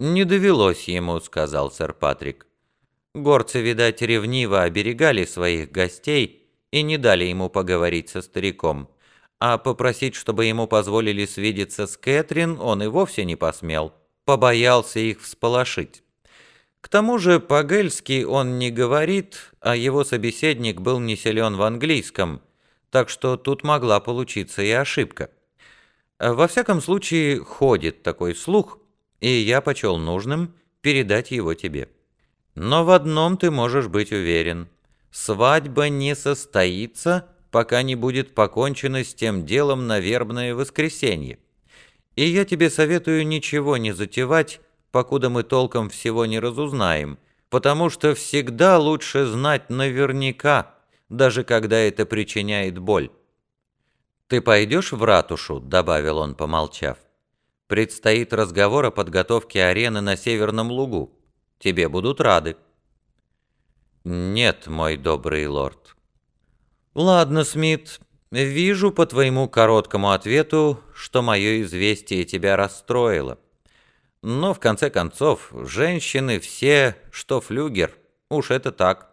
«Не довелось ему», — сказал сэр Патрик. Горцы, видать, ревниво оберегали своих гостей и не дали ему поговорить со стариком. А попросить, чтобы ему позволили свидеться с Кэтрин, он и вовсе не посмел. Побоялся их всполошить. К тому же по-гельски он не говорит, а его собеседник был не силен в английском, так что тут могла получиться и ошибка. Во всяком случае, ходит такой слух, и я почел нужным передать его тебе. Но в одном ты можешь быть уверен. Свадьба не состоится, пока не будет покончено с тем делом на вербное воскресенье. И я тебе советую ничего не затевать, покуда мы толком всего не разузнаем, потому что всегда лучше знать наверняка, даже когда это причиняет боль. «Ты пойдешь в ратушу?» — добавил он, помолчав. «Предстоит разговор о подготовке арены на Северном лугу. Тебе будут рады». «Нет, мой добрый лорд». «Ладно, Смит, вижу по твоему короткому ответу, что мое известие тебя расстроило. Но, в конце концов, женщины все, что флюгер, уж это так.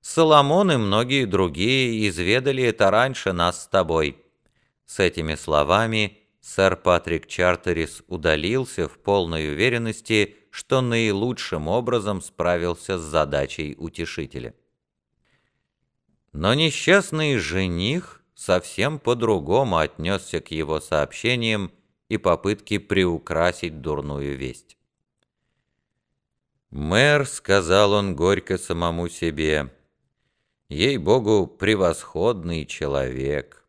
Соломон и многие другие изведали это раньше нас с тобой». С этими словами сэр Патрик Чартерис удалился в полной уверенности, что наилучшим образом справился с задачей утешителя. Но несчастный жених совсем по-другому отнесся к его сообщениям и попытке приукрасить дурную весть. «Мэр», — сказал он горько самому себе, — «ей-богу, превосходный человек.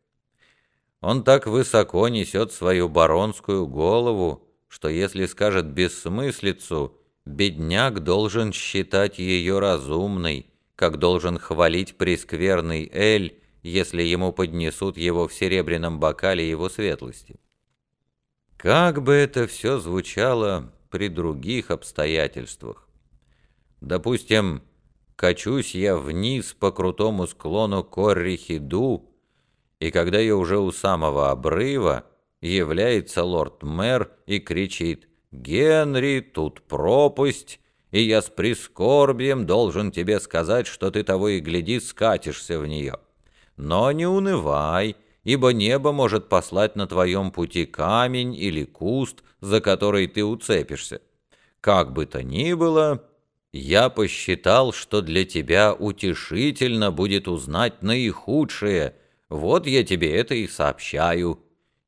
Он так высоко несет свою баронскую голову, что если скажет бессмыслицу, бедняк должен считать ее разумной, как должен хвалить прескверный Эль, если ему поднесут его в серебряном бокале его светлости. Как бы это все звучало при других обстоятельствах. Допустим, качусь я вниз по крутому склону Коррихиду, и когда я уже у самого обрыва, является лорд-мэр и кричит «Генри, тут пропасть, и я с прискорбием должен тебе сказать, что ты того и гляди скатишься в нее. Но не унывай, ибо небо может послать на твоем пути камень или куст, за который ты уцепишься. Как бы то ни было, я посчитал, что для тебя утешительно будет узнать наихудшее, вот я тебе это и сообщаю».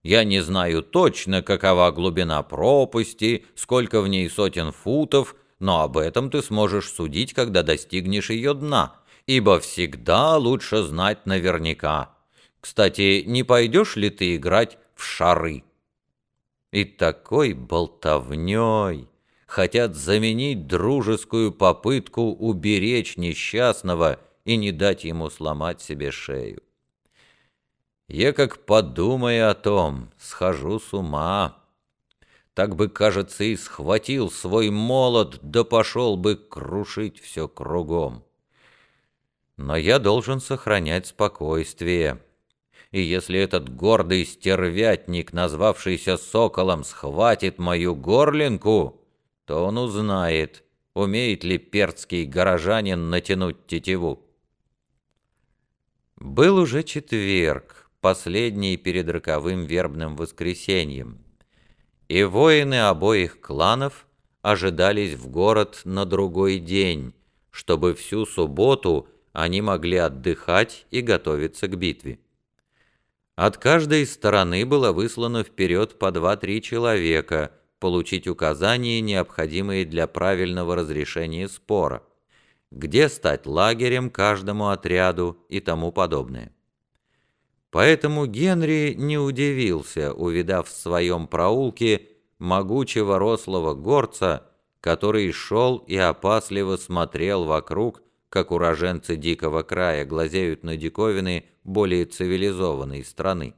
Я не знаю точно, какова глубина пропасти, сколько в ней сотен футов, но об этом ты сможешь судить, когда достигнешь ее дна, ибо всегда лучше знать наверняка. Кстати, не пойдешь ли ты играть в шары? И такой болтовней хотят заменить дружескую попытку уберечь несчастного и не дать ему сломать себе шею. Я как подумаю о том, схожу с ума. Так бы, кажется, и схватил свой молот, да пошел бы крушить все кругом. Но я должен сохранять спокойствие. И если этот гордый стервятник, назвавшийся соколом, схватит мою горлинку, то он узнает, умеет ли перцкий горожанин натянуть тетиву. Был уже четверг последний перед роковым вербным воскресеньем, и воины обоих кланов ожидались в город на другой день, чтобы всю субботу они могли отдыхать и готовиться к битве. От каждой стороны было выслано вперед по два-три человека получить указания, необходимые для правильного разрешения спора, где стать лагерем каждому отряду и тому подобное. Поэтому Генри не удивился, увидав в своем проулке могучего рослого горца, который шел и опасливо смотрел вокруг, как уроженцы дикого края глазеют на диковины более цивилизованной страны.